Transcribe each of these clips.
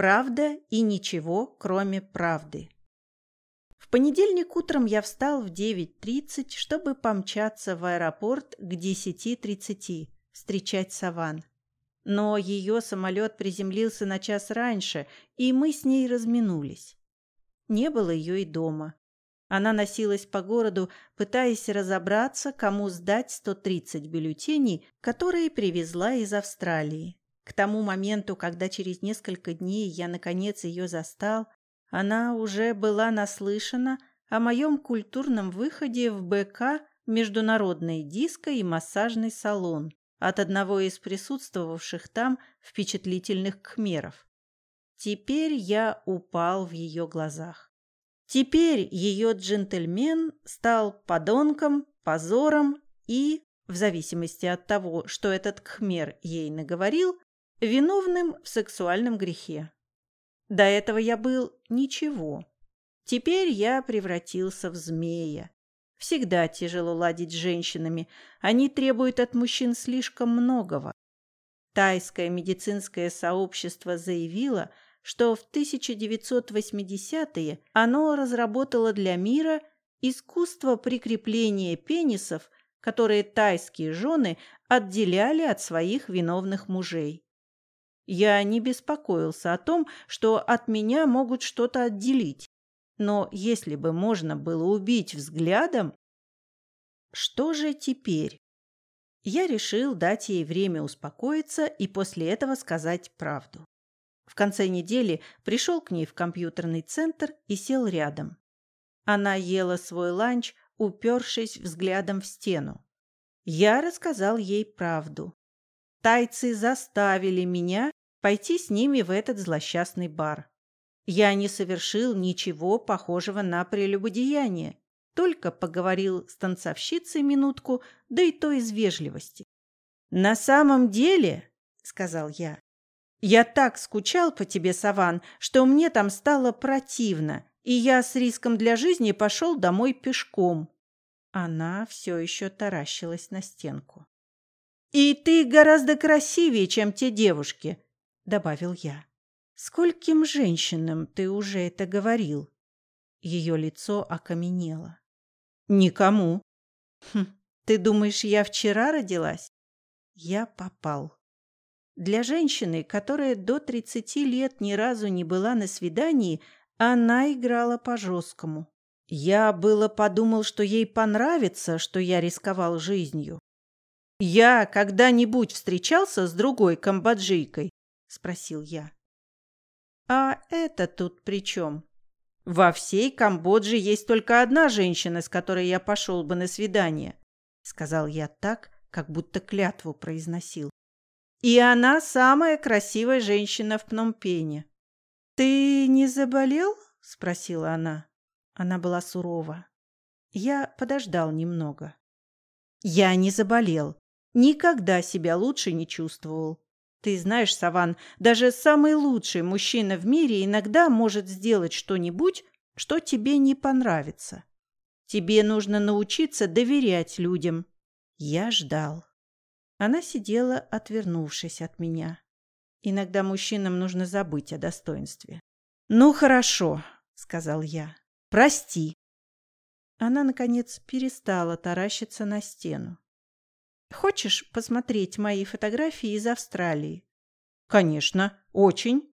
Правда и ничего, кроме правды. В понедельник утром я встал в 9.30, чтобы помчаться в аэропорт к 10.30, встречать Саван. Но ее самолет приземлился на час раньше, и мы с ней разминулись. Не было ее и дома. Она носилась по городу, пытаясь разобраться, кому сдать 130 бюллетеней, которые привезла из Австралии. К тому моменту, когда через несколько дней я, наконец, ее застал, она уже была наслышана о моем культурном выходе в БК «Международный диско» и массажный салон от одного из присутствовавших там впечатлительных кхмеров. Теперь я упал в ее глазах. Теперь ее джентльмен стал подонком, позором и, в зависимости от того, что этот кхмер ей наговорил, виновным в сексуальном грехе. До этого я был ничего. Теперь я превратился в змея. Всегда тяжело ладить с женщинами. Они требуют от мужчин слишком многого. Тайское медицинское сообщество заявило, что в 1980-е оно разработало для мира искусство прикрепления пенисов, которые тайские жены отделяли от своих виновных мужей. Я не беспокоился о том, что от меня могут что-то отделить. Но если бы можно было убить взглядом... Что же теперь? Я решил дать ей время успокоиться и после этого сказать правду. В конце недели пришел к ней в компьютерный центр и сел рядом. Она ела свой ланч, упершись взглядом в стену. Я рассказал ей правду. Тайцы заставили меня пойти с ними в этот злосчастный бар. Я не совершил ничего похожего на прелюбодеяние, только поговорил с танцовщицей минутку, да и то из вежливости. «На самом деле, — сказал я, — я так скучал по тебе, Саван, что мне там стало противно, и я с риском для жизни пошел домой пешком». Она все еще таращилась на стенку. «И ты гораздо красивее, чем те девушки», — добавил я. «Скольким женщинам ты уже это говорил?» Ее лицо окаменело. «Никому». «Хм, ты думаешь, я вчера родилась?» Я попал. Для женщины, которая до тридцати лет ни разу не была на свидании, она играла по-жесткому. Я было подумал, что ей понравится, что я рисковал жизнью. «Я когда-нибудь встречался с другой камбоджийкой?» – спросил я. А это тут при чем? Во всей Камбодже есть только одна женщина, с которой я пошел бы на свидание, сказал я так, как будто клятву произносил. И она самая красивая женщина в Пномпене. Ты не заболел? спросила она. Она была сурова. Я подождал немного. Я не заболел. Никогда себя лучше не чувствовал. Ты знаешь, Саван, даже самый лучший мужчина в мире иногда может сделать что-нибудь, что тебе не понравится. Тебе нужно научиться доверять людям. Я ждал. Она сидела, отвернувшись от меня. Иногда мужчинам нужно забыть о достоинстве. «Ну, хорошо», — сказал я. «Прости». Она, наконец, перестала таращиться на стену. Хочешь посмотреть мои фотографии из Австралии? Конечно, очень.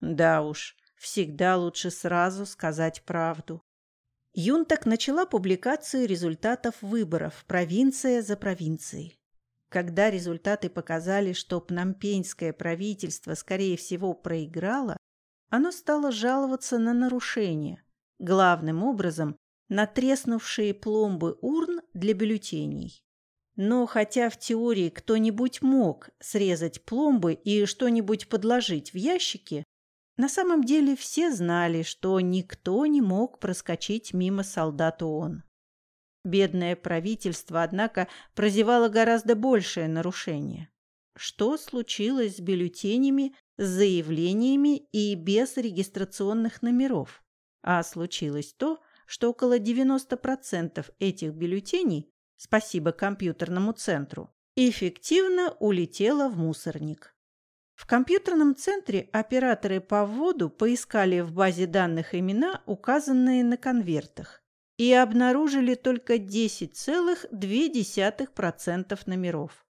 Да уж, всегда лучше сразу сказать правду. Юнтак начала публикацию результатов выборов провинция за провинцией. Когда результаты показали, что пномпеньское правительство, скорее всего, проиграло, оно стало жаловаться на нарушения, главным образом на треснувшие пломбы урн для бюллетеней. Но хотя в теории кто-нибудь мог срезать пломбы и что-нибудь подложить в ящики, на самом деле все знали, что никто не мог проскочить мимо солдат ООН. Бедное правительство, однако, прозевало гораздо большее нарушение. Что случилось с бюллетенями, с заявлениями и без регистрационных номеров? А случилось то, что около 90% этих бюллетеней спасибо компьютерному центру, эффективно улетела в мусорник. В компьютерном центре операторы по вводу поискали в базе данных имена, указанные на конвертах, и обнаружили только 10,2% номеров.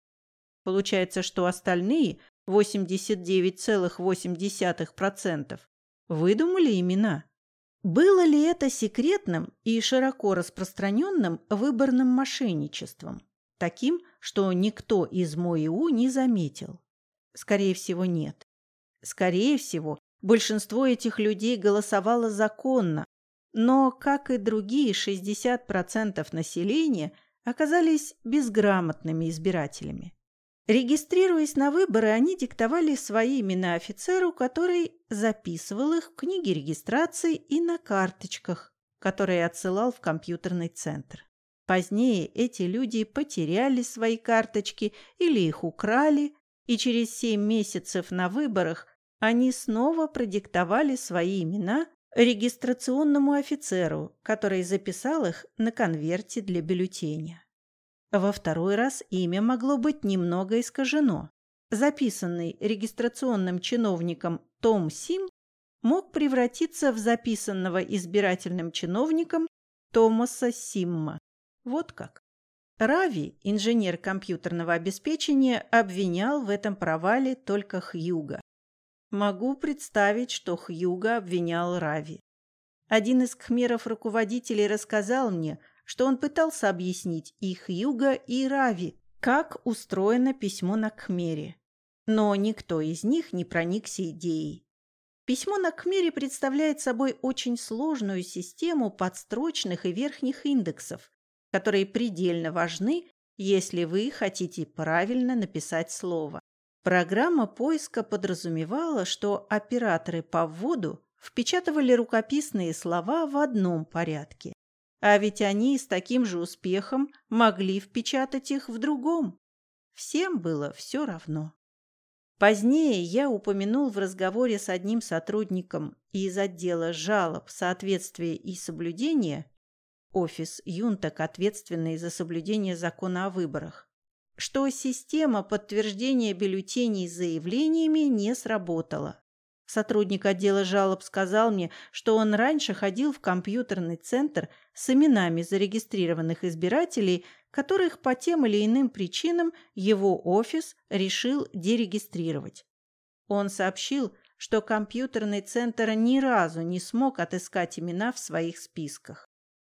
Получается, что остальные 89,8% выдумали имена. Было ли это секретным и широко распространенным выборным мошенничеством, таким, что никто из МОИУ не заметил? Скорее всего, нет. Скорее всего, большинство этих людей голосовало законно, но, как и другие 60% населения, оказались безграмотными избирателями. Регистрируясь на выборы, они диктовали свои имена офицеру, который записывал их в книге регистрации и на карточках, которые отсылал в компьютерный центр. Позднее эти люди потеряли свои карточки или их украли, и через семь месяцев на выборах они снова продиктовали свои имена регистрационному офицеру, который записал их на конверте для бюллетеня. Во второй раз имя могло быть немного искажено. Записанный регистрационным чиновником Том Сим мог превратиться в записанного избирательным чиновником Томаса Симма. Вот как. Рави, инженер компьютерного обеспечения, обвинял в этом провале только Хьюга. Могу представить, что Хьюга обвинял Рави. Один из кхмеров-руководителей рассказал мне, что он пытался объяснить и Хьюга, и Рави, как устроено письмо на Кхмере. Но никто из них не проникся идеей. Письмо на Кхмере представляет собой очень сложную систему подстрочных и верхних индексов, которые предельно важны, если вы хотите правильно написать слово. Программа поиска подразумевала, что операторы по вводу впечатывали рукописные слова в одном порядке, а ведь они с таким же успехом могли впечатать их в другом. Всем было все равно. Позднее я упомянул в разговоре с одним сотрудником из отдела жалоб, соответствия и соблюдения, офис Юнтак, ответственный за соблюдение закона о выборах, что система подтверждения бюллетеней заявлениями не сработала. Сотрудник отдела жалоб сказал мне, что он раньше ходил в компьютерный центр с именами зарегистрированных избирателей, которых по тем или иным причинам его офис решил дерегистрировать. Он сообщил, что компьютерный центр ни разу не смог отыскать имена в своих списках.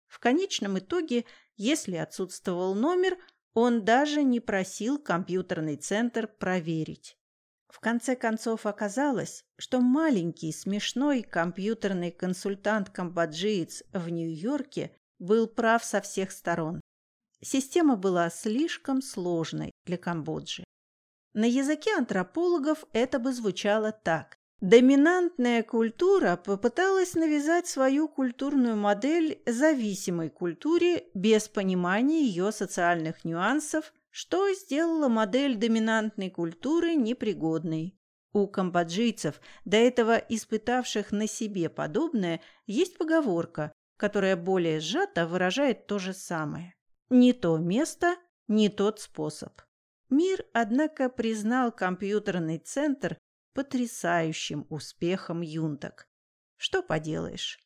В конечном итоге, если отсутствовал номер, он даже не просил компьютерный центр проверить. В конце концов оказалось, что маленький смешной компьютерный консультант-камбоджиец в Нью-Йорке был прав со всех сторон. Система была слишком сложной для Камбоджи. На языке антропологов это бы звучало так. Доминантная культура попыталась навязать свою культурную модель зависимой культуре без понимания ее социальных нюансов что сделало модель доминантной культуры непригодной. У камбоджийцев, до этого испытавших на себе подобное, есть поговорка, которая более сжато выражает то же самое. Не то место, не тот способ. Мир, однако, признал компьютерный центр потрясающим успехом юнток. Что поделаешь?